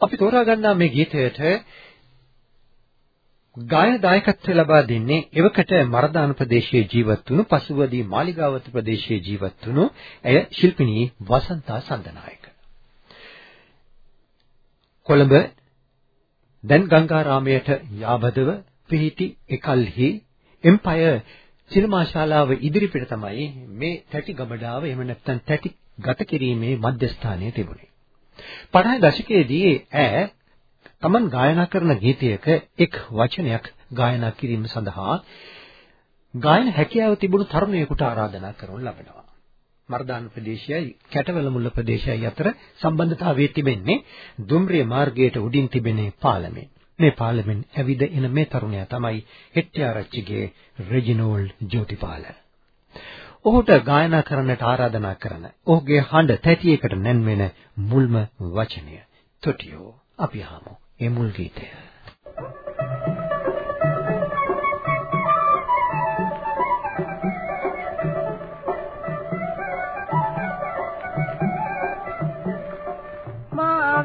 අපි තෝරා ගන්නා මේ ගීතයට ගායන දායකත්වය ලබා දෙන්නේ එවකට මරදාන ප්‍රදේශයේ ජීවත් වුණු පසුවදී මාලිගාවත ප්‍රදේශයේ ජීවත් වුණු ඇය ශිල්පිනී වසන්තා සඳනායක. කොළඹ දැන් ගංගාරාමයට යාබදව පිහිටි එකල්හි එම්පයර් සිනමා ශාලාව ඉදිරිපිට තමයි මේ තැටි ගබඩාව එහෙම නැත්නම් තැටි ගත කිරීමේ මධ්‍යස්ථානය තිබුණේ. 50 දශකයේදී ඈ තමන් ගායනා කරන ගීතයක එක් වචනයක් ගායනා කිරීම සඳහා ගායන හැකියාව තිබුණු තරුණයෙකුට ආරාධනා කරනු ලබනවා. මර්දාන ප්‍රදේශයයි කැටවල මුල්ල ප්‍රදේශයයි අතර සම්බන්ධතාවයේ තිබෙන්නේ දුම්රිය මාර්ගයට උඩින් තිබෙන පාලමෙන්. මේ පාලමෙන් ඇවිද එන මේ තරුණයා තමයි හෙට්ටිආරච්චිගේ රෙජිනෝල්ඩ් ජෝතිපාල. ඔහුට ගායනා කරන්නට ආරාධනා කරන ඔහුගේ හඬ තැටියකට නැන්වෙන මුල්ම වචනය තොටියෝ අපි අහමු ඒ මුල් ගීතය.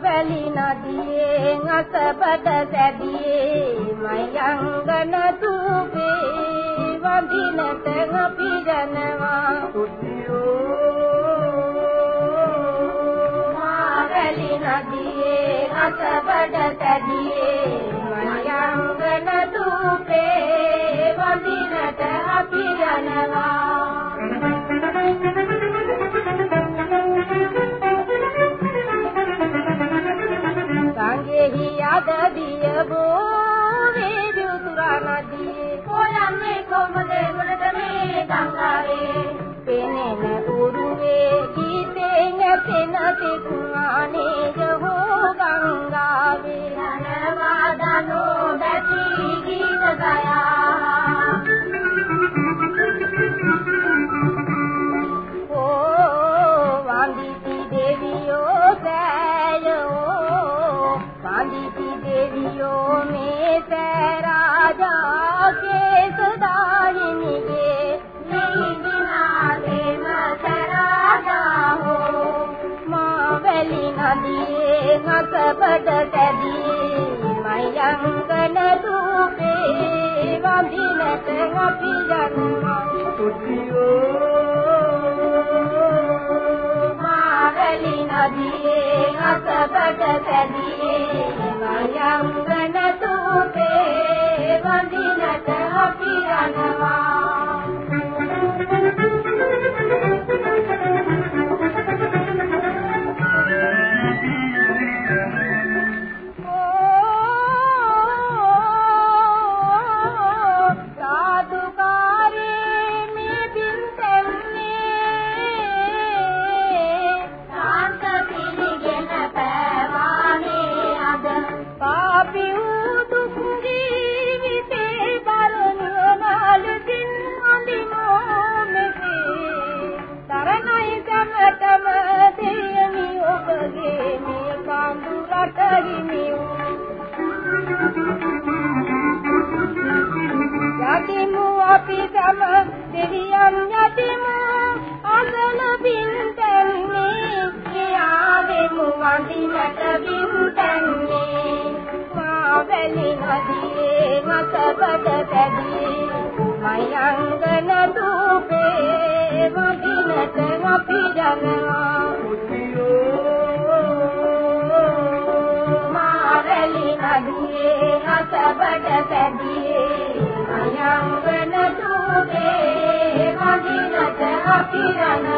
වැලි නදියේ අසබඩ සැදියේ මයංගන තුපේ වඳිනට අපි යනවා මාවැලි නදියේ අසබඩ තැදියේ මයංගන දුපේ වඳිනට අපි යනවා මේ ගංගාවේ පෙනෙන උරුවේ ගීතේ නැතෙන තිකුණානේ සබඩ තැබී මයංගන දුකේ වඳිනත අපි යනවා. කුටියෝ මාගලි නදියේ අසබඩ තැබී දෙවියන් යතිමු අසල බින්තන්නේ කියාවෙමු වඳිනට බින්තන්නේ. මාවැලි නදියේ මතබඩ පැදී මයංගන දූපේ වඳිනට අපි යනවා මාවැලි නදියේ いいじ。